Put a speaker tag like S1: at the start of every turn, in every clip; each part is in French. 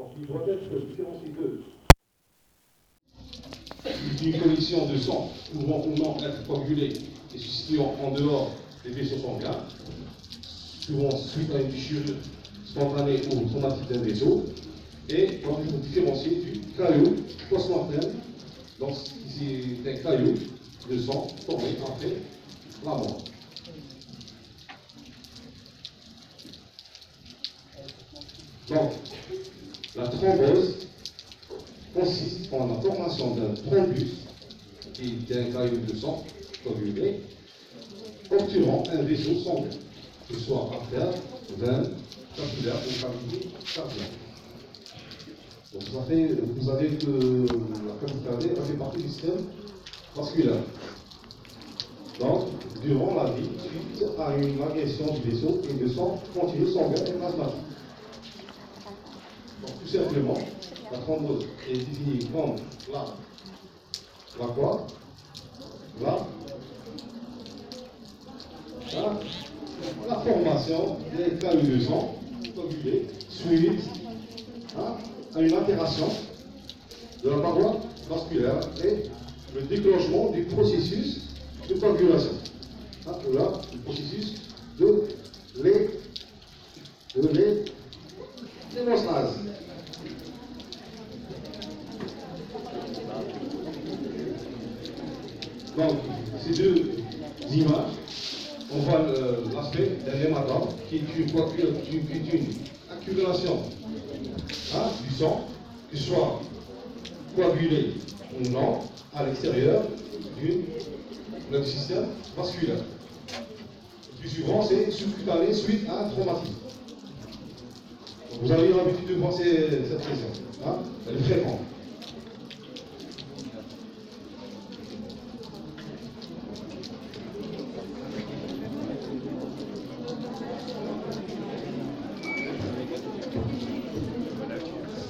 S1: Donc il doit être différencié de d'une collection de sang pouvant ou non être coagulée et se situant en dehors des vaisseaux sanguins, souvent suite à une déchirure spontanée ou traumatique d'un vaisseau, et on peut différencier du caillou post-mortem, donc c'est un caillou de sang formé après la mort. Donc, la thrombose consiste en la formation d'un thrombus, qui est un caillou de sang coagulé, obturant un vaisseau sanguin, que ce soit artère, veine, capillaire ou cavité cardiaque. Donc vous savez, vous savez que la cavité cardiaque fait partie du système vasculaire. Donc, durant la vie, suite à une agression du vaisseau et de sang continu sanguin et plasmatique. Simplement, la thrombose est définie comme la, la quoi La, la, formation des coagulés suite hein, à une altération de la paroi vasculaire et le déclenchement du processus de coagulation. Hein, là, le processus de de Donc, ces deux images, on voit l'aspect d'un hématome qui est une, qui est une accumulation hein, du sang, qui soit coagulé ou non à l'extérieur du système vasculaire. Plus souvent, c'est subcutané suite à un traumatisme. Vous avez l'habitude de voir cette pression. Hein Elle est fréquente.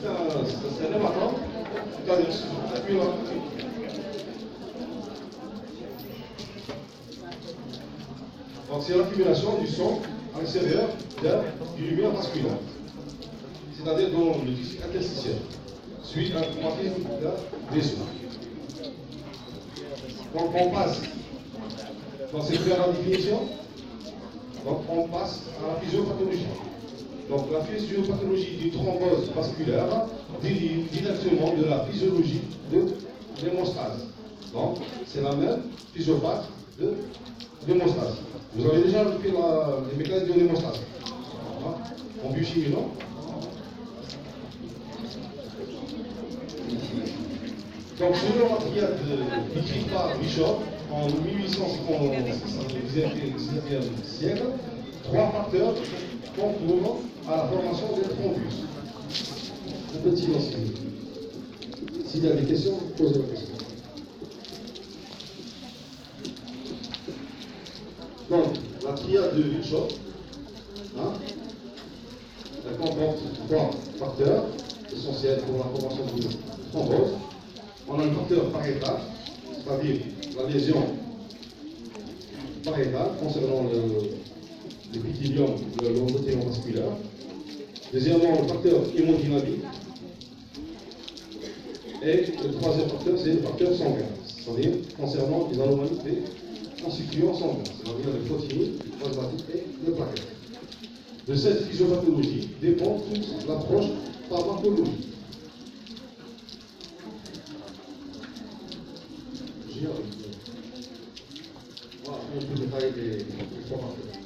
S1: C'est un hématome, c'est-à-dire appui Donc c'est l'accumulation du sang à l'extérieur du lumière vasculaire, c'est-à-dire dans le tissu interstitiel, suite à un traumatisme d'un vaisseau. Donc on passe dans cette première définition, donc on passe à la physiopathologie. Donc la physiopathologie du thrombose vasculaire dérive directement de la physiologie de l'hémostase. Donc c'est la même physiopathe de l'hémostase. Vous avez déjà fait la, les mécanismes de l'hémostase hein? En biochimie, non Donc selon la triade décrite par Bishop en 1850 siècle, trois facteurs concourent à la formation des thrombus. Un petit silence. S'il y a des questions, posez la question. La triade de Virchow, hein, elle comporte trois facteurs essentiels pour la formation de thrombose. On a le facteur pariétal, c'est-à-dire la lésion pariétale concernant l'épithélium de l'endothélium vasculaire. Deuxièmement, le facteur hémodynamique. Et le troisième facteur, c'est le facteur sanguin, c'est-à-dire concernant les anomalies constituants sanguins, c'est-à-dire les protéines, les plasmatiques et les plaquettes. De cette physiopathologie dépend toute l'approche pharmacologique. Voilà, on peut détailler les trois facteurs.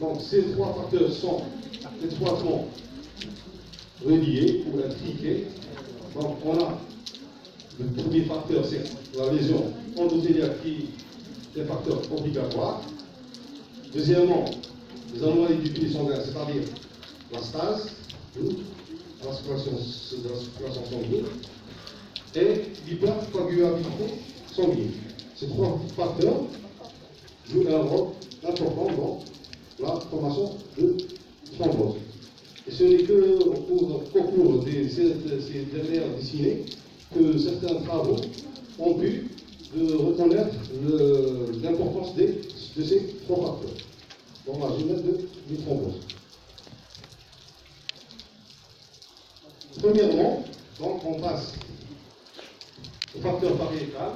S1: Donc ces trois facteurs sont étroitement reliés ou intriqués. Donc on a le premier facteur, c'est la lésion endothéliaque qui est un facteur obligatoire. Deuxièmement, les anomalies du pilier sanguin, c'est-à-dire la stase, la circulation, la circulation sanguine, et l'hypercoagulabilité sanguine. Ces trois facteurs jouent un rôle important dans la formation de thrombose. Et ce n'est que au cours, de ces, dernières décennies que certains travaux ont pu reconnaître l'importance de ces trois facteurs dans la genèse de, du thrombose. Premièrement, donc on passe au facteur pariétal.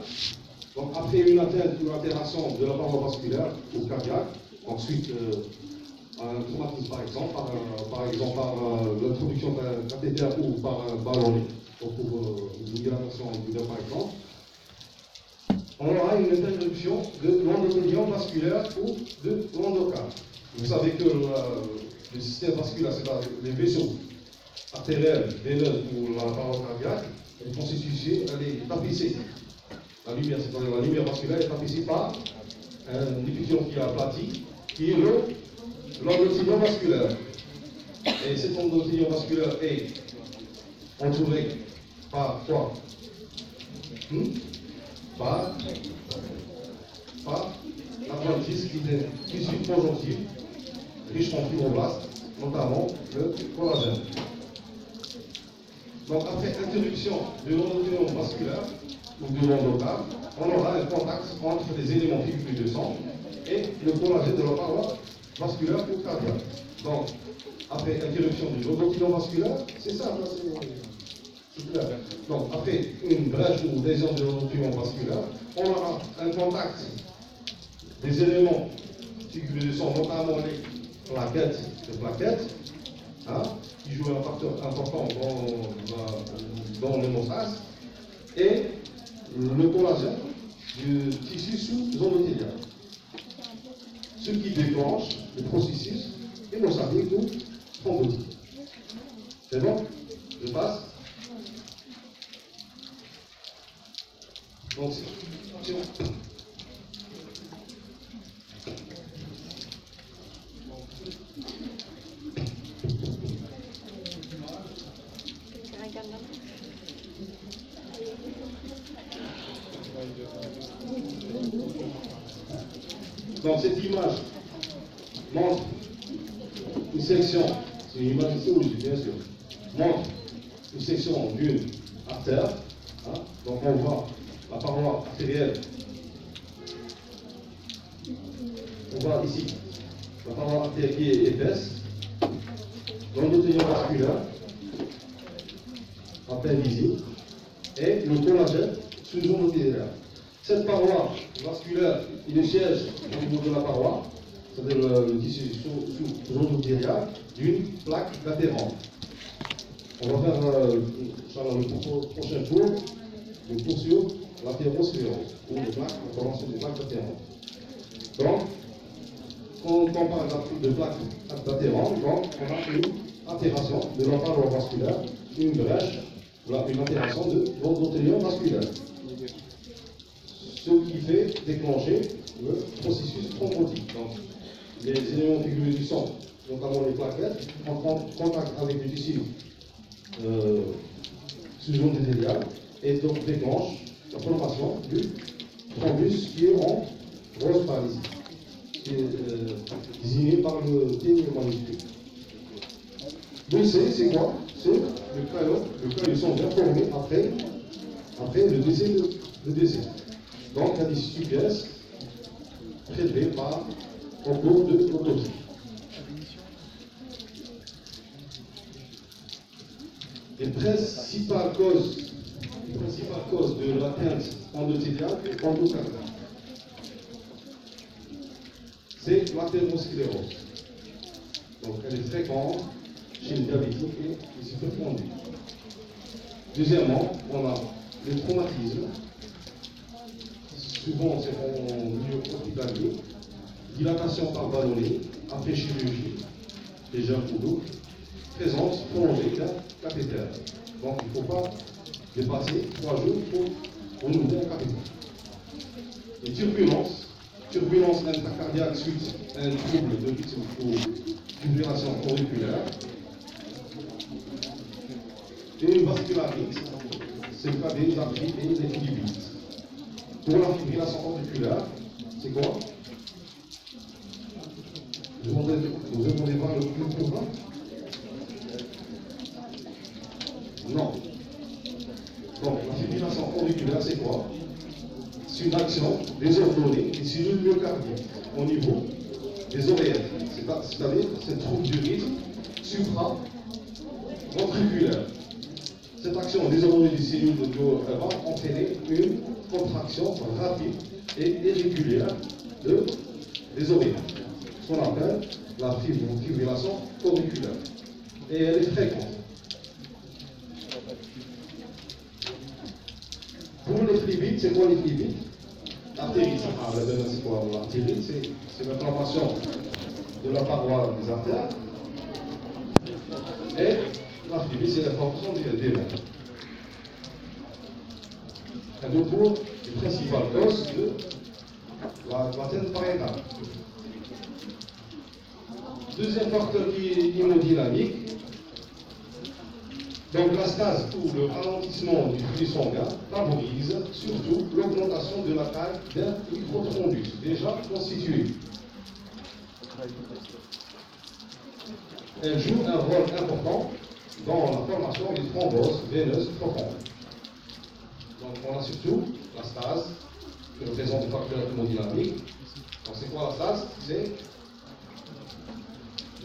S1: Donc après une atteinte ou altération de la paroi vasculaire ou cardiaque, ensuite euh, un traumatisme par exemple, par, euh, exemple par euh, l'introduction d'un cathéter ou par un ballonnet, pour une dilatation du par exemple, on aura une interruption de l'endothélium vasculaire ou de l'endocarde. Vous savez que le système vasculaire, c'est les vaisseaux artériels, veineux ou la paroi cardiaque, elle est elle est tapissée. La lumière, c'est-à-dire la lumière vasculaire est tapissée par une diffusion qui est aplatie, qui est l'endothélium vasculaire. Et cet endothélium vasculaire est entouré par quoi hmm? Par, par la bronchise qui est tissu conjonctif, riche en fibroblastes, notamment le collagène. Donc après introduction de l'endothélium vasculaire ou de l'endocarde, on aura un contact entre les éléments fibrilles de sang et le collagène de la vasculaire ou cardiaque. Donc, après interruption du l'endothélium vasculaire, c'est ça. Donc, après une brèche ou lésion de l'endothélium vasculaire, on aura un contact des éléments de sang, notamment les plaquettes, les plaquettes, hein, qui joue un facteur important dans, dans l'hémostase, et le collagène du tissu sous-endothélial. Ce qui déclenche le processus hémostatique ou thrombotique. C'est bon Je passe Donc, cette image montre une section, c'est une image histologique bien sûr, montre une section d'une artère. Hein. donc on voit la paroi artérielle. On voit ici. La paroi artérielle est épaisse, l'endothélium vasculaire, à peine visible, et le collagène sous-endothélial. Cette paroi vasculaire, il siège au niveau de la paroi, c'est-à-dire le, tissu sous-endothélial, d'une plaque latérale. On va faire, euh, le prochain cours, le cours sur l'athérosclérose, ou les plaques, on commence sur les plaques latérales. Donc, quand on parle de plaques latérales, donc on a une altération de la paroi vasculaire, une brèche, une altération de l'endothélium vasculaire ce qui fait déclencher le processus thrombotique. Donc, les éléments figurés du sang, notamment les plaquettes, en contact avec le tissu euh, sous-endothélial et donc déclenche la formation du thrombus qui est en rose pâle qui est euh, désigné par le T magnifique. Le C, c'est quoi? C'est le caillot, le caillot sanguin formé après, après le décès. Le décès. Donc, il y a des prélevées par au cours de l'autopsie. Les principales causes, les principales causes de l'atteinte endothéliale et endocardiale, c'est l'athérosclérose. Donc, elle est fréquente chez les diabétiques et les hypertendus. Deuxièmement, on a le traumatisme souvent c'est en milieu hospitalier, dilatation par ballonnet, après chirurgie, déjà pour nous, présence prolongée d'un cathéter. Donc il ne faut pas dépasser trois jours pour renouveler un cathéter. Et turbulence, turbulence intercardiaque suite à un trouble de rythme ou fibrillation auriculaire. Et une vascularite, c'est le cas des artères et des philipides. Pour la fibrillation auriculaire, c'est quoi? Vous demandez voir le plus programme Non. C'est quoi C'est une action des cellules myocardiques au niveau des oreillettes. C'est-à-dire, c'est trouble du rythme supra-ventriculaire. Cette action des cellules de dos va entraîner une contraction rapide et irrégulière de, des oreilles, ce qu'on appelle la fibrillation auriculaire. Et elle est fréquente. Pour c'est quoi fluides L'artérie, c'est quoi l'artérie C'est l'inflammation de la paroi des artères. Et la fluide, c'est l'inflammation des veines. Et donc, pour les principales causes de la, tête pariétale. Deuxième facteur qui est donc la stase ou le ralentissement du flux sanguin favorise surtout l'augmentation de la taille d'un microthrombus déjà constitué. Elle joue un rôle important dans la formation des thromboses veineuses profondes. Donc on a surtout la stase qui représente le facteur hémodynamique. Donc c'est quoi la stase? C'est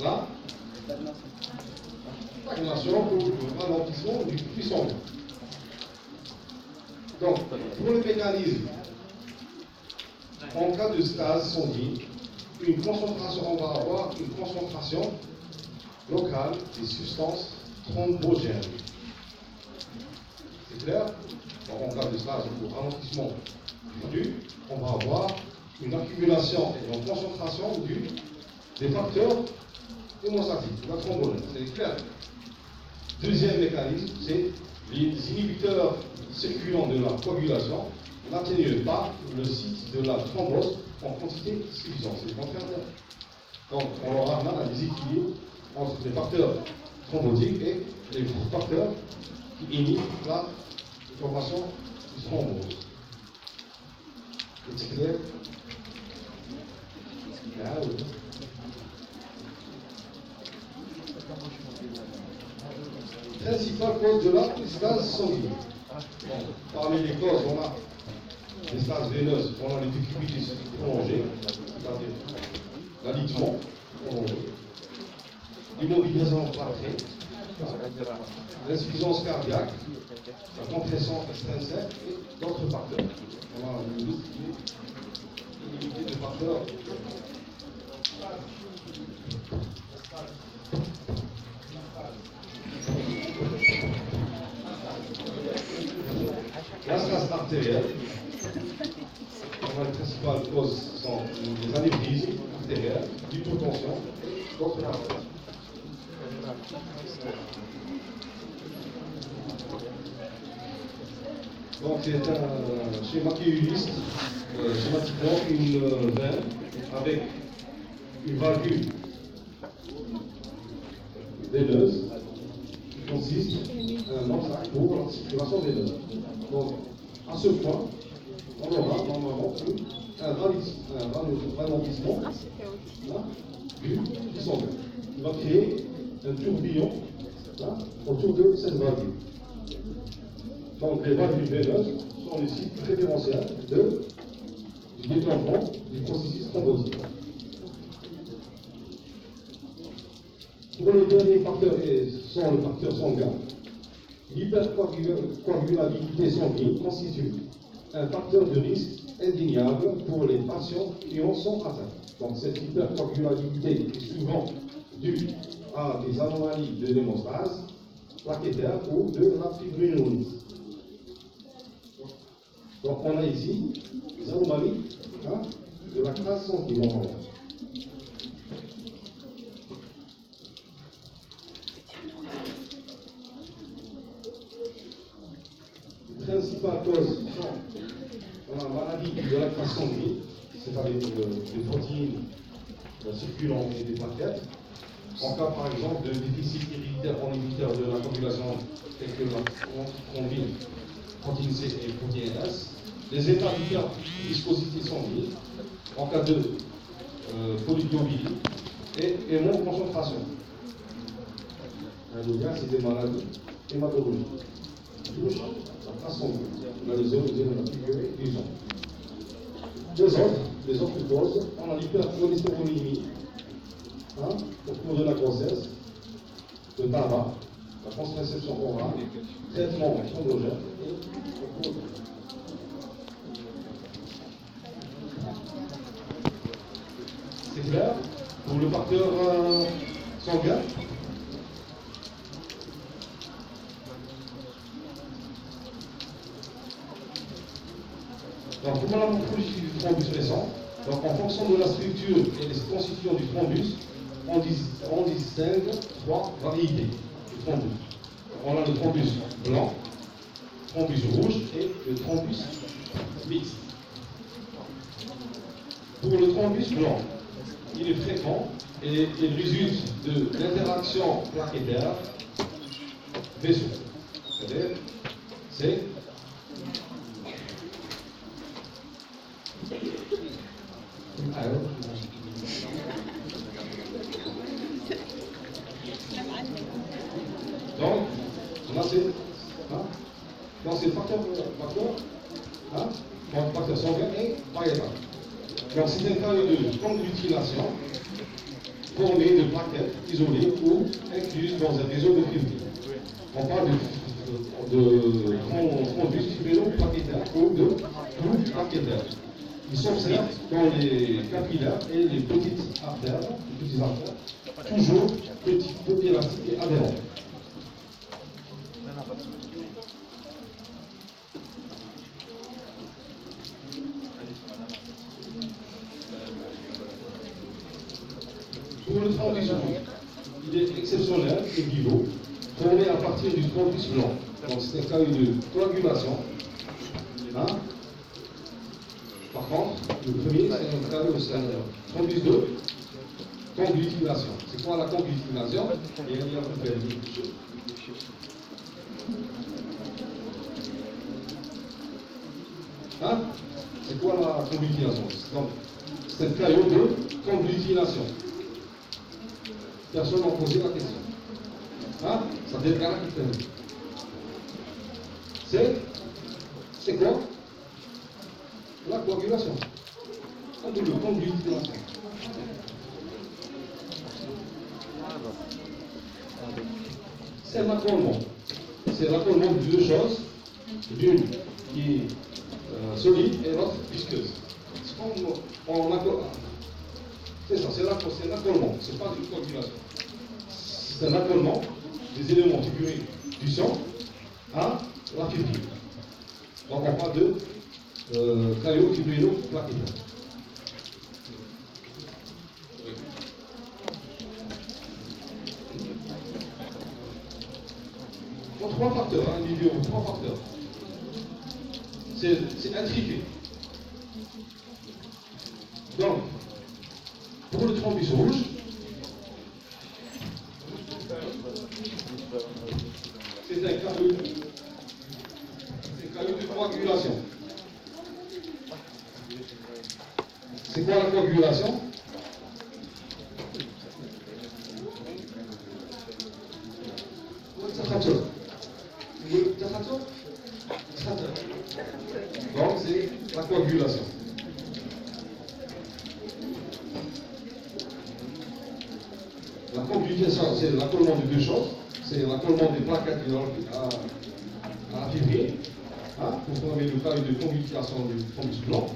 S1: la stagnation ou le ralentissement du flux sanguin. Donc, pour le mécanisme, en cas de stase sanguine, une concentration, on va avoir une concentration locale des substances thrombogènes. C'est clair? En cas de stase ou ralentissement du on va avoir une accumulation et une concentration du, des facteurs hémostatiques, la thrombone. C'est clair? Deuxième mécanisme, c'est les inhibiteurs circulants de la coagulation n'atteignent pas le site de la thrombose en quantité suffisante. C'est le contraire. Donc, on aura là un déséquilibre entre les facteurs thrombotiques et les facteurs qui inhibent la formation du thrombose. C'est clair? Ah. Principale cause de la stase sanguine. parmi les causes, on a les stases veineuses, on a les difficultés prolongées, l'alitement prolongé, l'immobilisation parfait, l'insuffisance cardiaque, la compression extrinsèque et d'autres facteurs. On a une unité de facteurs La stase artérielle, les principales causes sont les anévrismes artérielles, l'hypotension, facteurs. Donc c'est un schéma qui illustre euh, schématiquement une veine avec une valvule veineuse qui consiste un obstacle pour la circulation veineuse. Donc, à ce point, on aura normalement un ralentissement du, sanguin. Il va créer un tourbillon autour de cette valvule. Donc, les valvules veineuses sont les sites préférentiels de, du développement du processus thrombotique. Pour les derniers facteurs sont le facteur sanguin, L'hypercoagulabilité sanguine constitue un facteur de risque indéniable pour les patients qui en sont atteints. Donc cette hypercoagulabilité est souvent due à des anomalies de l'hémostase plaquettaire ou de la fibrinolyse. Donc on a ici des anomalies hein, de la classe sanguine. Principales causes sont la maladie de la sanguine, c'est-à-dire des protéines circulant et des plaquettes. En cas, par exemple, de déficit héréditaire en de la coagulation, tel que la thrombine, protéine C et protéine S, les états d'hyperviscosité sanguine, en cas de euh, et, et mon concentration. c'est des maladies hématologiques assemblée dans les zones de la figurée du. Deux autres, les autres causes, on a l'hypercholestérolémie, hein, au cours de la grossesse, le tabac, la contraception orale, traitement androgène et C'est clair? Pour le facteur euh, sanguin? Donc, pour la morphologie du thrombus récent, donc en fonction de la structure et des constituants du thrombus, on, distingue trois variétés du thrombus. On a le thrombus blanc, le thrombus rouge et le thrombus mixte. Pour le thrombus blanc, il est fréquent et il résulte de l'interaction plaquettaire vaisseau. C'est donc, là c'est hein? Donc c'est facteur, facteur, hein? Facteur sanguin et variétal. Donc c'est un cas de conglutination formé de plaquettes isolées ou incluses dans un réseau de fibres. On parle de, de, de thrombus fibrillo-plaquettaire ou de. Ils s'observent dans les capillaires et les petites artères, les petites artères, toujours petits, peu élastiques et adhérents. Pour le thrombus il est exceptionnel et vivant, formé à partir du thrombus blanc. Donc c'est un cas de coagulation. Hein le premier, c'est un c'est un thrombus de conglutination. C'est quoi la conglutination Et il y a un Hein? C'est quoi la conglutination c'est un caillot de conglutination. Personne n'a posé la question. Hein? Ça déclare qui C'est C'est quoi? La coagulation. On dit le C'est l'accollement. C'est de deux choses. D'une qui est euh, solide et l'autre visqueuse. C'est ça, c'est l'accollement. Ce n'est pas une coagulation. C'est un accollement des éléments figurés du sang à la fibrine. Donc on parle de euh, caillou fibrino plaquettaire. Il y a trois facteurs, hein, vidéo, trois facteurs. C'est intriqué. Donc, pour le thrombus rouge, c'est un caillou, c'est un de coagulation. C'est quoi la coagulation? Donc c'est la coagulation. La coagulation, c'est l'accollement de deux choses. C'est l'accollement des plaquettes à, à la fibrine, hein, pour former le cas de coagulation du thrombus blanc.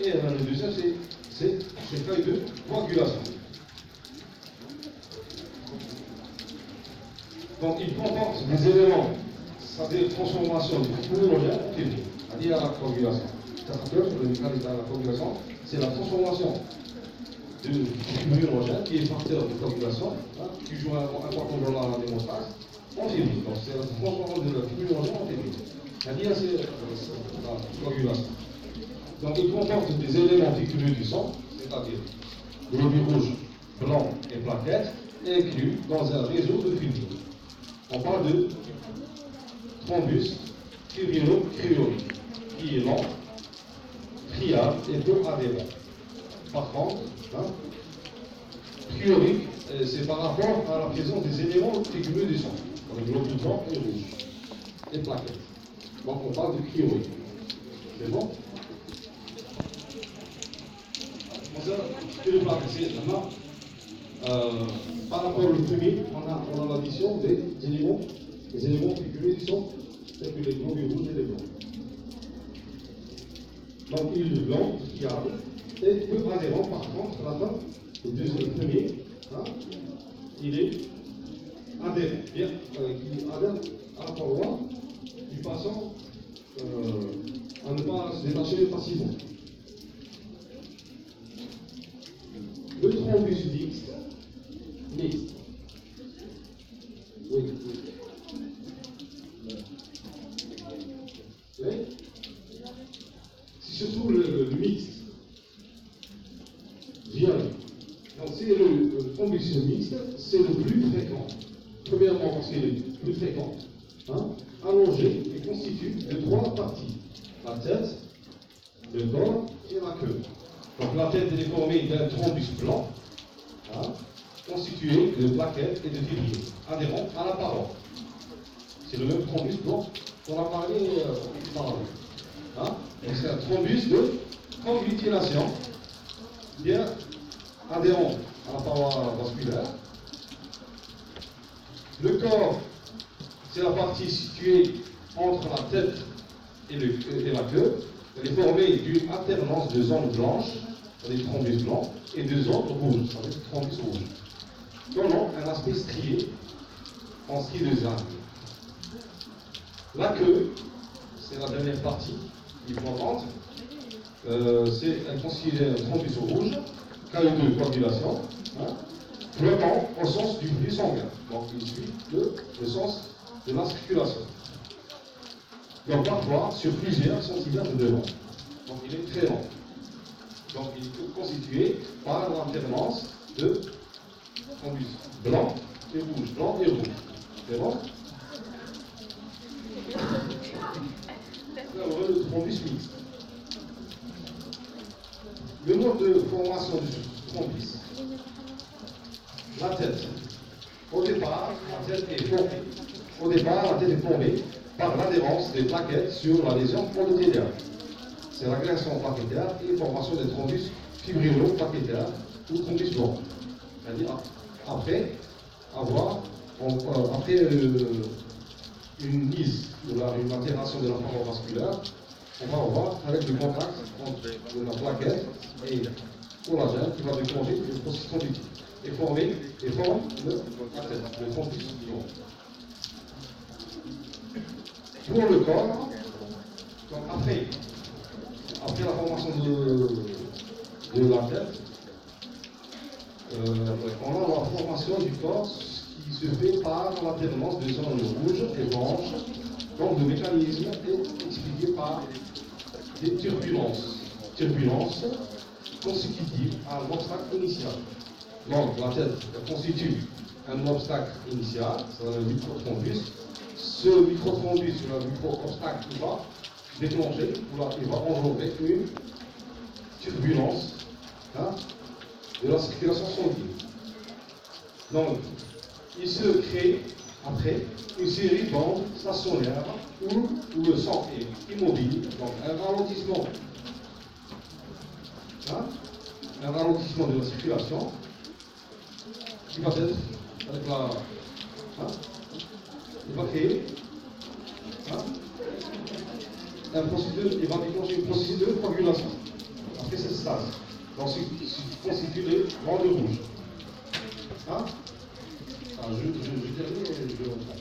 S1: Et le deuxième, c'est ce feuille de coagulation. Donc il comporte des éléments, c'est-à-dire transformation du en fibrine, c'est-à-dire la coagulation. C'est-à-dire le mécanisme de la coagulation, c'est la transformation du fluorogène, qui est facteur de coagulation, hein, qui joue un important rôle dans la démonstration, en fibrine. Donc c'est la transformation de la fluorogène en fibrine. C'est-à-dire c'est la coagulation. Donc il comporte des éléments figurés du sang, c'est-à-dire globules rouges, blancs et plaquettes, inclus dans un réseau de fibrines. On parle de thrombus fibrino-cryonique, qui est lent, friable et peu adhérent. Par contre, hein, euh, c'est par rapport à la présence des éléments figurés du sang, comme les globules blancs et rouges, et plaquettes. Donc on parle de cryonique. C'est bon? Euh, par rapport au premier, on a, on l'addition des éléments, des éléments figurés sont tels que les blancs, les rouges et les blancs. Donc il est blanc, qui a et peu adhérent par contre, à la fin, le deuxième, premier, hein, il est adhérent, bien, euh, adhère à la paroi, du façon euh, à ne pas se détacher facilement. Le thrombus mixte, mixte. Oui, oui. Oui. C'est surtout le, le, le mixte. Bien. Donc c'est le, le thrombus mixte, c'est le plus fréquent. Premièrement parce qu'il est le plus fréquent. Hein, allongé et constitue de trois parties. La tête, le corps et la queue. Donc la tête est formée d'un thrombus blanc, hein, constitué de plaquettes et de fibrilles adhérents à la parole. C'est le même thrombus blanc qu'on a parlé hein. C'est un thrombus de conglutination bien adhérent à la paroi vasculaire. Le corps, c'est la partie située entre la tête et, la queue. Elle est formée d'une alternance de zones blanches, des thrombus blancs, et de zones rouges, des thrombus rouges, donnant un aspect strié en ski de zinc. La queue, c'est la dernière partie importante, euh, c'est un thrombus rouge, KE2 coagulation, hein, au sens du flux sanguin. Donc il suit le, le sens de la circulation. Donc parfois sur plusieurs centimètres de long. Donc il est très long. Donc il est constitué par l'alternance de thrombus blanc et rouge, blanc et rouge. C'est Alors, le thrombus mixte. Le mode de formation du thrombus. La tête. Au départ, la tête est formée. Au départ, la tête est formée par l'adhérence des plaquettes sur la lésion endothéliale. C'est l'agrégation plaquettaire et formation des thrombus fibrilo-plaquettaires ou thrombus blancs. C'est-à-dire après avoir, euh, après euh, une mise ou la, une altération de la paroi vasculaire, on va avoir avec le contact entre la plaquette et le collagène qui va déclencher le processus conductif et former et forme le, le thrombus blanc. Pour le corps, donc après, après la formation de, de la tête, euh, on a la formation du corps qui se fait par l'alternance de zones rouges et blanches. Donc le mécanisme est expliqué par des turbulences. Turbulences constitutives à un obstacle initial. Donc la tête constitue un obstacle initial, c'est un microthrombus. Ce microthrombus, le micro-obstacle, va déclencher, il va engendrer une turbulence hein, de la circulation sanguine. Donc, il se crée après une série de bandes stationnaires où, où, le sang est immobile, donc un ralentissement, hein, un ralentissement de la circulation qui va être avec la. Hein, il va créer hein, un procédure, il va déclencher une procédure de coagulation après cette stade. Donc, c'est constitue les bandes rouges. Hein? Ah, je, je, je termine et je reprends.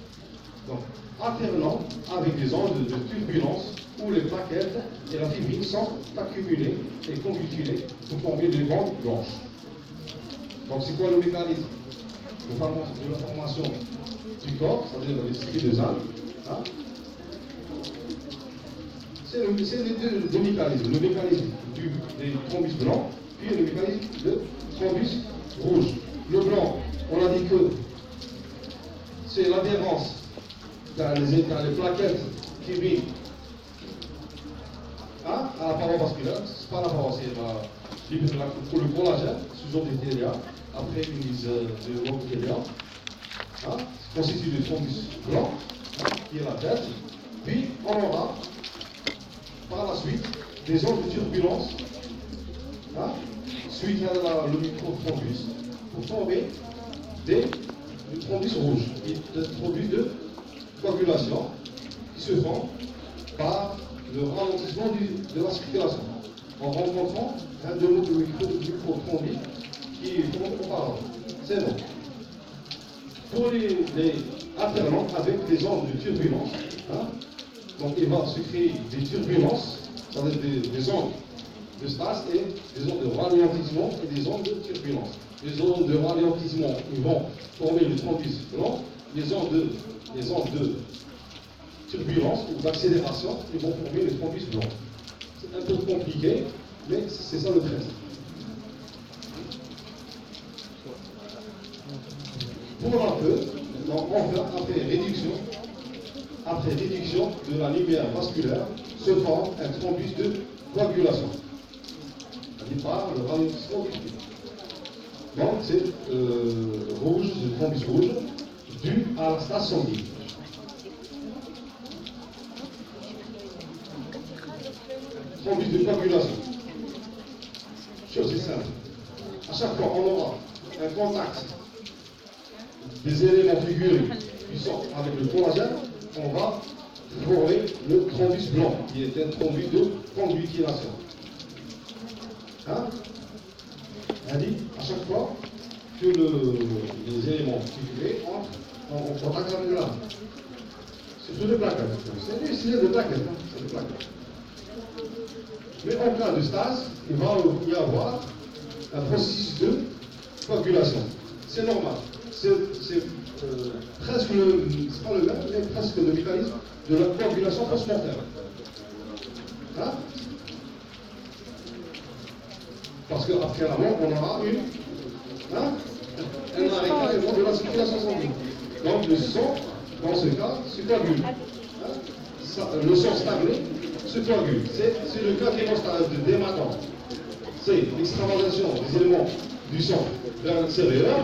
S1: Donc, alternant avec des ondes de turbulence où les plaquettes et la fibrine sont accumulées et constituées pour former des bandes blanches. Donc, c'est quoi le mécanisme? De, la formation corps, c'est-à-dire les cycles de zinc hein? C'est le, les deux, mécanismes. Le mécanisme du, des thrombus blancs, puis le mécanisme de thrombus rouge. Le blanc, on a dit que c'est l'adhérence dans les, dans les plaquettes qui vivent hein, à la paroi vasculaire. C'est pas la paroi, c'est pour le collagène, sous des après une mise de l'endothélia, hein, constitué de thrombus blanc, hein, qui est la tête. Puis on aura par la suite des ondes de turbulence hein, suite à la, le microthrombus pour former des thrombus rouges, des thrombus de coagulation qui se font par le ralentissement de la circulation en rencontrant un de nos microthrombus qui font auparavant. C'est bon. Pour les, les avec des ondes de turbulence, hein, donc il va se créer des turbulences, c'est-à-dire des, des ondes de stase et des ondes de ralentissement et des ondes de turbulence. Les ondes de ralentissement vont former le blanc, les ondes de, les ondes de turbulence ou d'accélération ils vont former le thrombus blanc. C'est un peu compliqué, mais c'est ça le principe. Pour un peu, donc enfin, après réduction, après réduction de la lumière vasculaire, se forme un thrombus de coagulation par le ralentissement du Donc c'est euh, rouge, le thrombus rouge, dû à la sanguine. Thrombus de coagulation. Chose simple. À chaque fois, on aura un contact des éléments figurés qui sont avec le collagène, on va former le thrombus blanc, qui est un thrombus de conductilation. Hein? On dit à chaque fois que le, les éléments figurés entrent en, contact avec l'âme. C'est tout des plaques. C'est plaques. Hein. C'est des plaques. Mais en cas de stase, il va y avoir un processus de coagulation. C'est normal. C'est euh, presque le, pas le même, mais presque le mécanisme de la coagulation post-mortelle. Hein? Parce qu'après on aura une, hein, un arrêt de la circulation sanguine. Donc le sang, dans ce cas, se coagule. Hein, le sang stagné se coagule. C'est le cas de dématant. C'est l'extravasation des éléments du sang vers l'extérieur.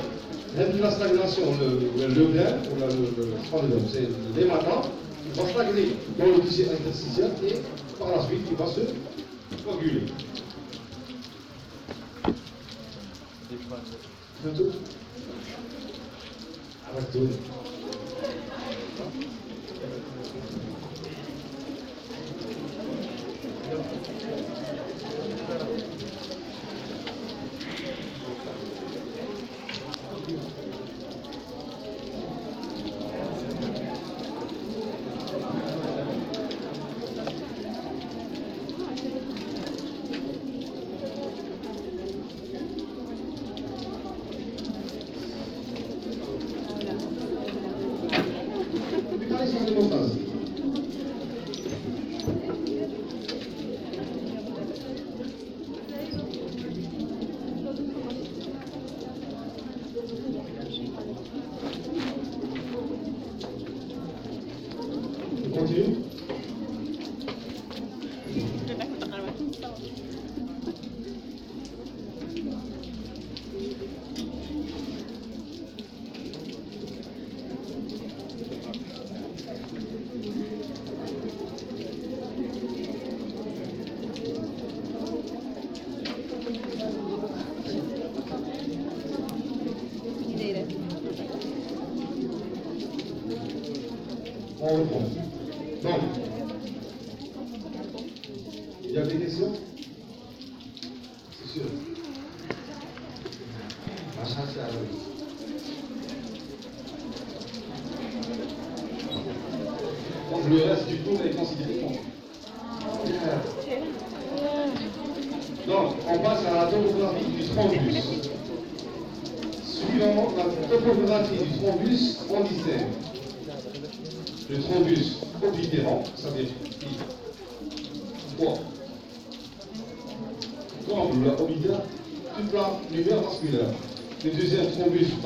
S1: Et la stagnation, le, le, le ou la, le, le c'est l'hématant, il va stagner dans le tissu interstitiel et par la suite, il va se coaguler. Bientôt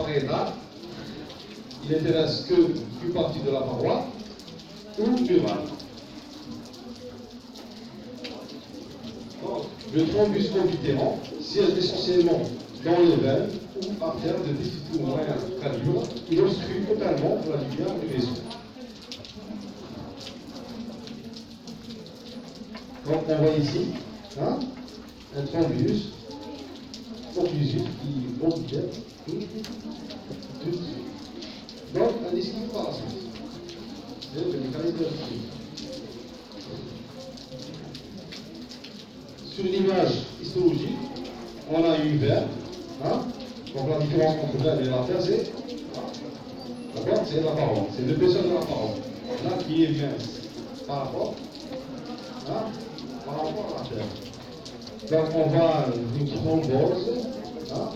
S1: Arrête il n'intéresse que une partie de la paroi ou murale. Le thrombus convitérant siège essentiellement dans les veines ou artères de ou moyenne calibre. Il obstrue totalement la lumière du vaisseau. Donc on voit ici hein, un thrombus occlusif qui convitère Tout. Donc, un par la suite. C'est le mécanisme de. Sur l'image histologique, on a une verre. Hein? Donc la différence entre le verre et l'artère, c'est D'accord C'est la parole. C'est l'épaisseur de la parole. Là qui est mince par rapport, hein, par rapport à l'artère. Donc on va une thrombose hein,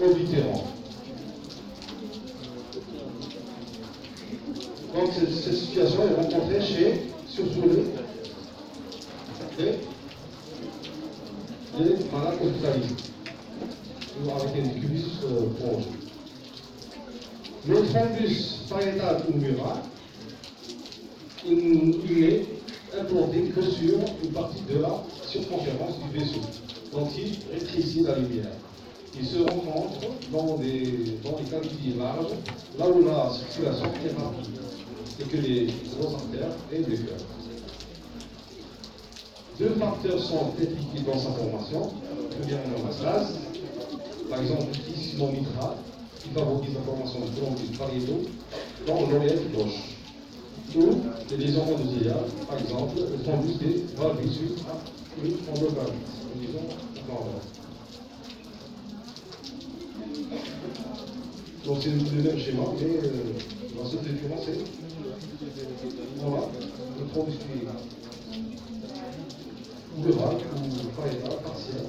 S1: oblitérante. Donc cette, situation est rencontrée chez, surtout les, les, les malades ou avec un cubus euh. Le thrombus pariétal ou mural, il, il est implanté que sur une partie de la circonférence du vaisseau, dont il rétrécit la lumière. Il se rencontre dans, des, dans les cavités larges, là où la circulation est rapide, et que les grosses artères et les cœurs. Deux facteurs sont impliqués dans sa formation. Premièrement, la stase, par exemple, ici, mon mitral, qui favorise la formation de thrombus pariétaux dans l'oreille gauche. Ou les lésions endothéliales, par exemple, le thrombus des valvules suite à une endocarditis, une lésion d'envers. Donc c'est le même schéma, mais euh, dans cette occurrence, c'est voilà, le thrombus qui est pleural ou pariétal partiel.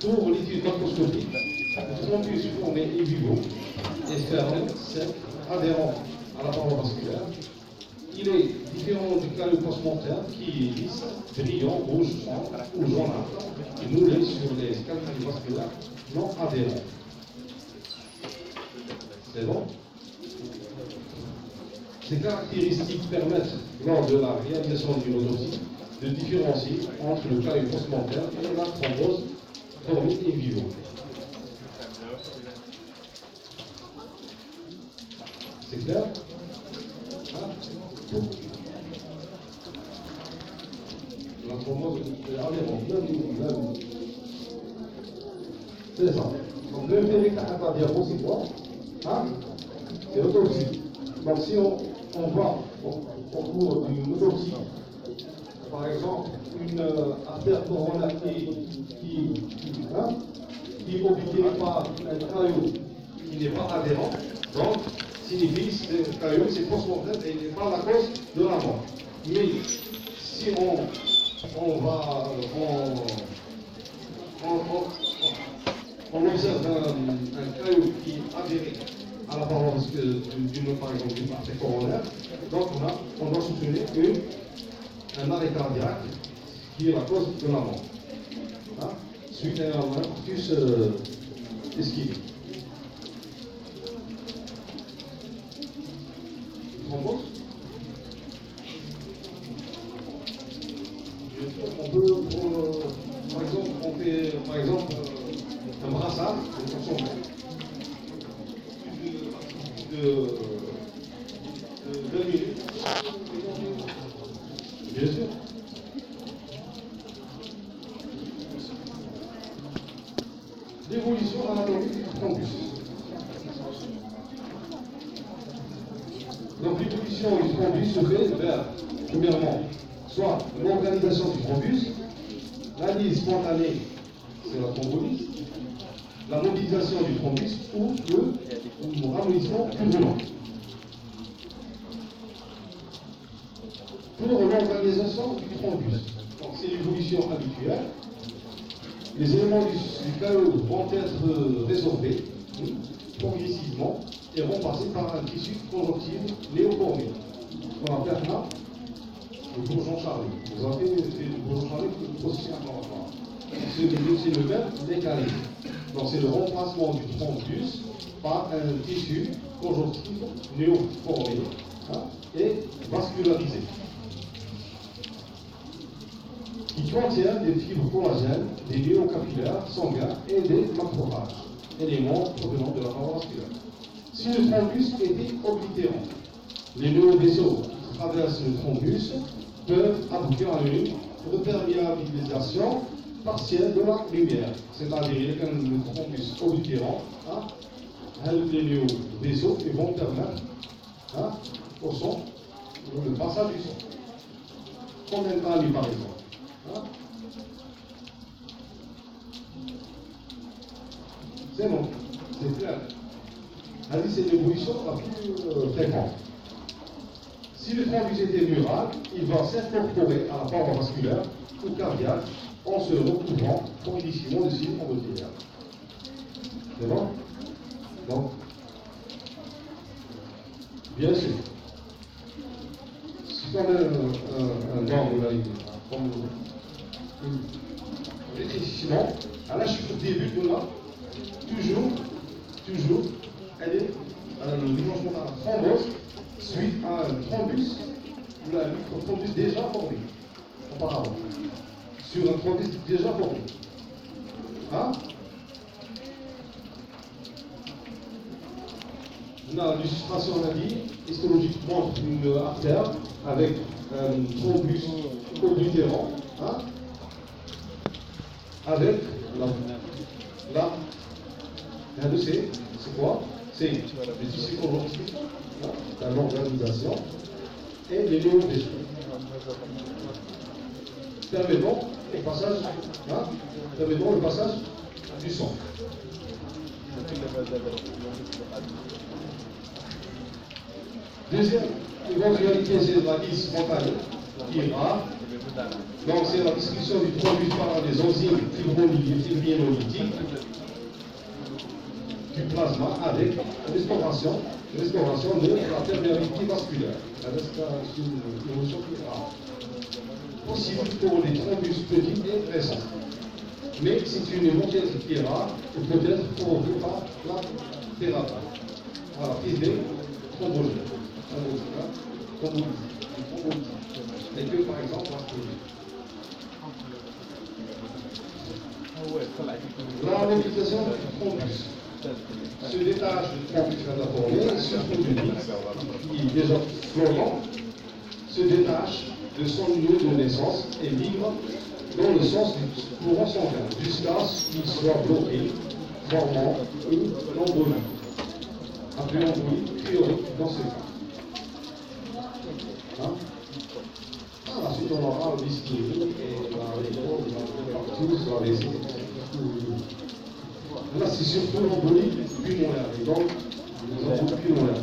S1: Pour l'étude macroscopique, le thrombus formé in vivo est ferme, sec, adhérent à la paroi vasculaire. Il est différent du calme postmortem qui est lisse, brillant, rouge, sombre ou jaunâtre, et l'est sur les calculs vasculaires non adhérents. C'est bon? Ces caractéristiques permettent, lors de la réalisation d'une autopsie, de différencier entre le calme postmortem et la thrombose formée in vivo. C'est ça. Donc le à diabo, c'est quoi. Hein? C'est l'autopsie. Donc si on, on voit au, cours d'une autopsie, par exemple, une euh, artère coronaire qui, qui, hein, qui par un caillou qui n'est pas adhérent, donc signifie que ce caillou c'est post-mortem et il n'est pas la cause de la mort. Mais si on, on va, on, observe un, caillou qui adhéré à la parole d'une, par exemple, d'une partie coronaire, donc on, a, on doit une un arrêt cardiaque qui est la cause de la mort. Hein? Suite à un infarctus euh, On peut, euh, par exemple, on euh, un brassard de de, de, de 20 minutes. Bien sûr. L'évolution anatomique du. Donc du thrombus se fait vers, premièrement, soit l'organisation du thrombus, la lise spontanée, c'est la thrombolyse, la mobilisation du thrombus ou le ramollissement turbulent. pour l'organisation du thrombus. C'est l'évolution habituelle. Les éléments du, du chaos vont être résorbés progressivement et vont passer par un tissu conjonctif néoformé. On appelle là le bourgeon charlé. Vous avez le bourgeon charlé pour le processus inflammatoire. C'est le même mécanisme. Donc c'est le remplacement du thrombus par un tissu conjonctif néoformé hein, et vascularisé qui contient des fibres collagènes, des myocapillaires sanguins et des macrophages, éléments provenant de la paroi vasculaire. Si le thrombus était oblitérant, les neurovaisseaux qui traversent le thrombus peuvent aboutir à une reperméabilisation partielle de la lumière. C'est-à-dire qu'un trombus oblitérant, hein, les vaisseaux vont permettre hein, au son, le passage du son. Combien de temps, par exemple hein? C'est bon, c'est clair. C'est une évolution la plus euh, fréquente. Si le trombus était mural, il va s'incorporer à la paroi vasculaire ou cardiaque en se recouvrant progressivement de signes endothéliales. C'est bon? Donc, bien sûr, si on a un, un, dent comme rétrécissement, à la chute début de là, toujours, toujours, elle est euh, déclenchement d'un thrombose suite à un thrombus ou la thrombus déjà formé auparavant. Sur un thrombus déjà formé. Hein? Là, l'illustration, on a dit, histologiquement, une artère avec un thrombus oblitérant, hein, avec la, la, la c'est quoi? C'est la l'organisation, et les néopésions. Permettons le passage, hein, le passage du sang. Deuxième éventualité, c'est la liste spontanée, qui est rare. Donc, c'est la description du produit par des enzymes fibrinolytiques du plasma avec restauration, restauration de vasculaire. La restauration de l'émotion. Possible pour les thrombus petits et récents. Mais c'est une éventualité qui est rare, ou peut-être provoquée par la thérapie. Thrombogènes comme Et que par exemple, la mobilisation du thrombus se détache du thrombus formé, surtout du qui est déjà florent, se détache de son lieu de naissance et migre dans le sens du courant sanguin, jusqu'à ce qu'il soit bloqué, formant une embolie. Appelée embolie théorique dans ce cas. Hein? Ensuite, on aura le disque et la réponse partout sur les Là, c'est surtout l'embolie pulmonaire. Et donc, nous avons pulmonaire.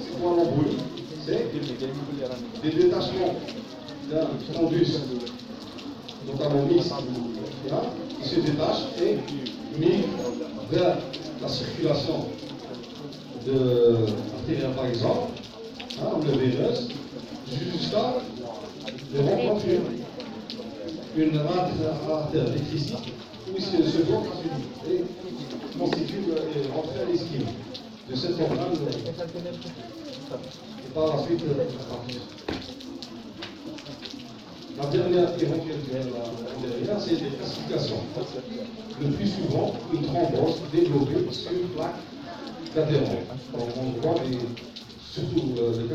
S1: C'est quoi l'embolie C'est des détachements d'un thrombus, notamment mixte, qui se détache et mis vers la circulation de l'artérielle, par exemple, hein, le veineuse, jusqu'à le rencontre une, artère électrique où se, bloque et constitue et rentre à l'esquive de cette organe et par la suite la dernière éventuelle, c'est des classifications. Le plus souvent, une thrombose développée sur une plaque latérale. On voit surtout euh, les cas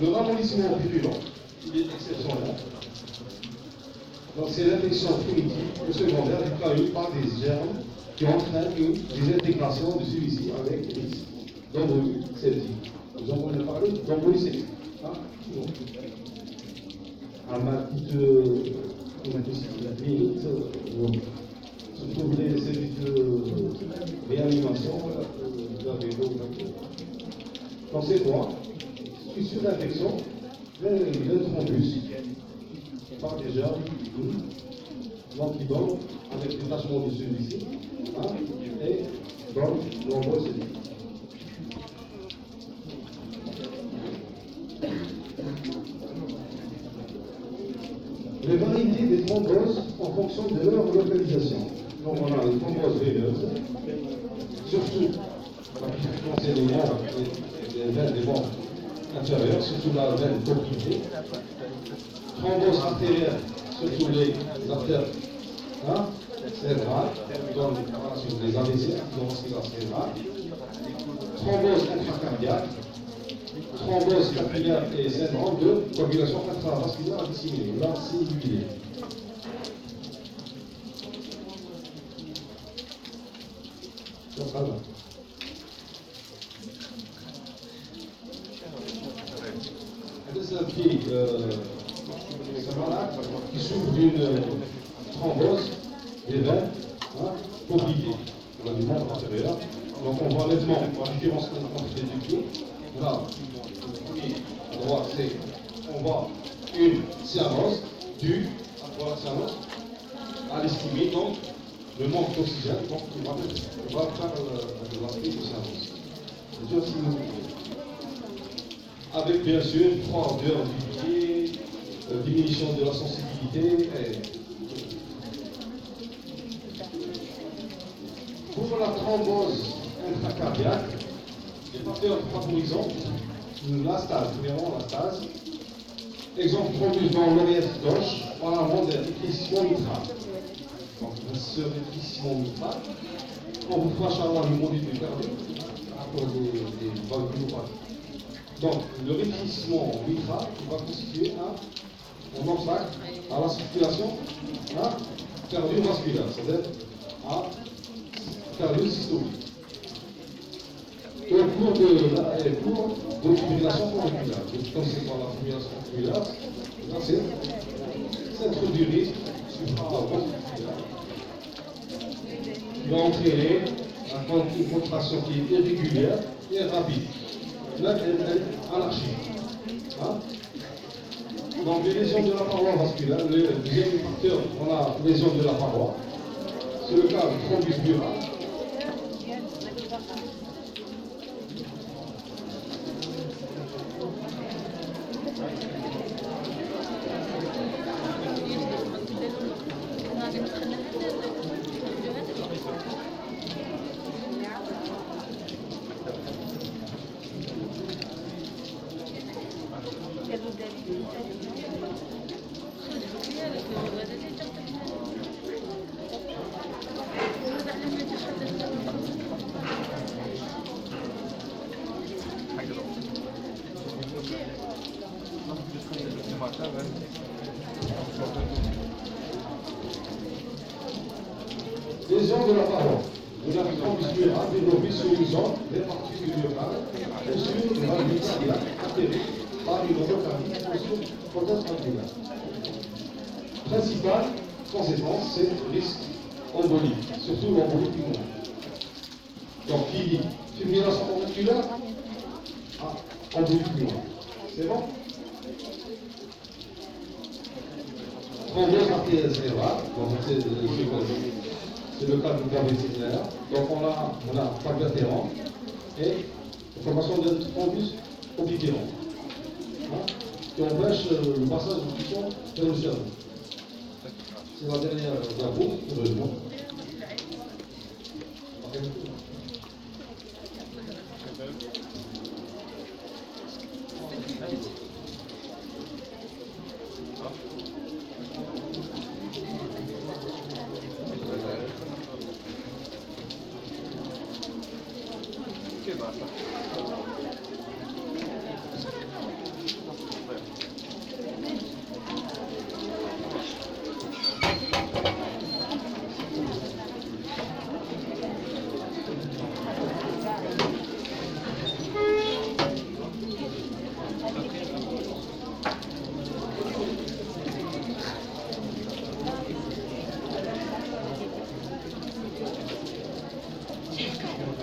S1: Le ramollissement pullulant, il est exceptionnel. Donc c'est l'infection primitive ou secondaire du par des germes qui entraînent une désintégration de celui-ci avec les d'embolie septique. Nous avons parlé d'embolie septique. Hein? À ma petite, ma petite minute, se trouvent les services de réanimation, vous avez l'eau d'infection, le, thrombus, par donc il donne avec détachement de celui-ci, hein, et Les variétés des en fonction de leur localisation. Donc on a les thromboses veineuses, surtout concerne les membres, les veines des membres intérieurs, surtout la veine coquillée. Thrombose artérielle, surtout les artères hein, cérébrales, dans les AVC, dans les cérébrale. Thrombose intracardiaque, thrombose capillaire et syndrome de coagulation intravasculaire dissimulée, là C'est un pied euh, qui souffre d'une thrombose des veines hein, compliquée. On a du membre antérieur. Donc on voit nettement la différence les deux pieds. Là, on voit, c'est, on voit une cyanose due à la cyanose à l'estimer, donc le manque d'oxygène, donc on va, faire euh, l'aspect de cyanose. Avec bien sûr trois heures du euh, diminution de la sensibilité. Et... Pour la thrombose intracardiaque, les facteurs favorisants la stase, premièrement la stase. Exemple produit dans l'oreillette gauche, en avant de rétrécissement mitral. Donc, ce rétrécissement mitral, on vous savoir le module du cardio à cause des, des valvulopathies. Donc, le rétrécissement mitral va constituer un, obstacle à la circulation hein, cardiovasculaire, c'est-à-dire à cardio-systolique au cours de la, cours de fibrillation moléculaire. Donc, quand c'est dans la fibrillation moléculaire, c'est cette durée supraventriculaire va entraîner une contraction qui est irrégulière et rapide. Là, elle est anarchique. Hein? Donc, les lésions de la paroi vasculaire, le deuxième facteur, on a lésion de la paroi. C'est le cas du thrombus mural. Lésion de la parole. Nous avons puisque à développer sur une zone répartie du local et sur la vie cardiaque atterrée par une autocardique ou sur prothèse angulaire. Principale conséquence, c'est risque embolique, surtout l'embolie pulmonaire. Donc, qui dit fibrillation auriculaire Ah, embolie pulmonaire. C'est bon Thrombose artérielle cérébrale, donc c'est c'est le cas du cavité vétérinaire. Donc on a, on a paglatéron et formation d'un thrombus oblitéron. Hein, qui empêche euh, le passage du sang vers le cerveau. C'est la dernière diapo, heureusement.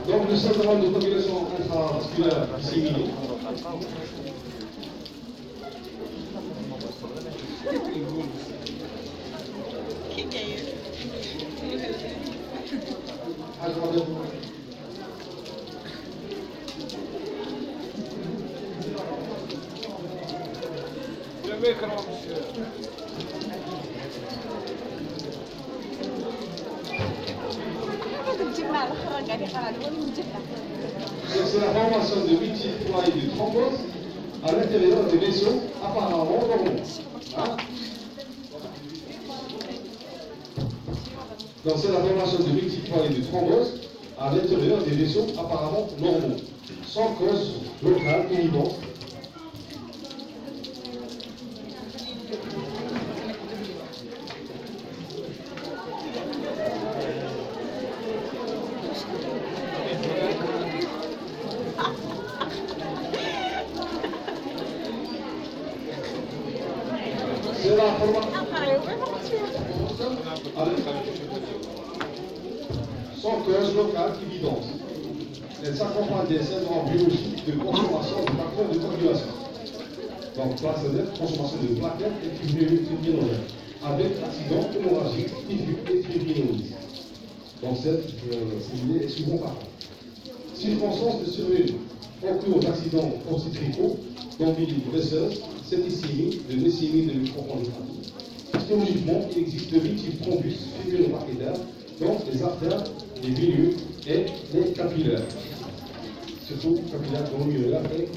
S1: Donc le syndrome de combinaison intra intravasculaire disséminé. C'est la formation de multiples et de thrombose à l'intérieur des vaisseaux apparemment normaux. Hein? Donc c'est la formation de multiples et de thrombose à l'intérieur des vaisseaux apparemment normaux, sans cause locale évidente C'est la formation. Sans cause locale évidente. Elle s'accompagne des syndromes biologiques de consommation de facteurs de coagulation. Donc, c'est consommation de plaquettes et fibrinogennes, avec accident hémorragique et fibrinolyse. Donc, cette euh, est souvent par Circonstances de survenue au cours d'accidents obstétricaux, d'embolie graisseuse, septicémie, de leucémie de microchondriopathies. Histologiquement, il existe de multiples thrombus donc les artères, les venues et les capillaires. Surtout capillaires glomérulaires et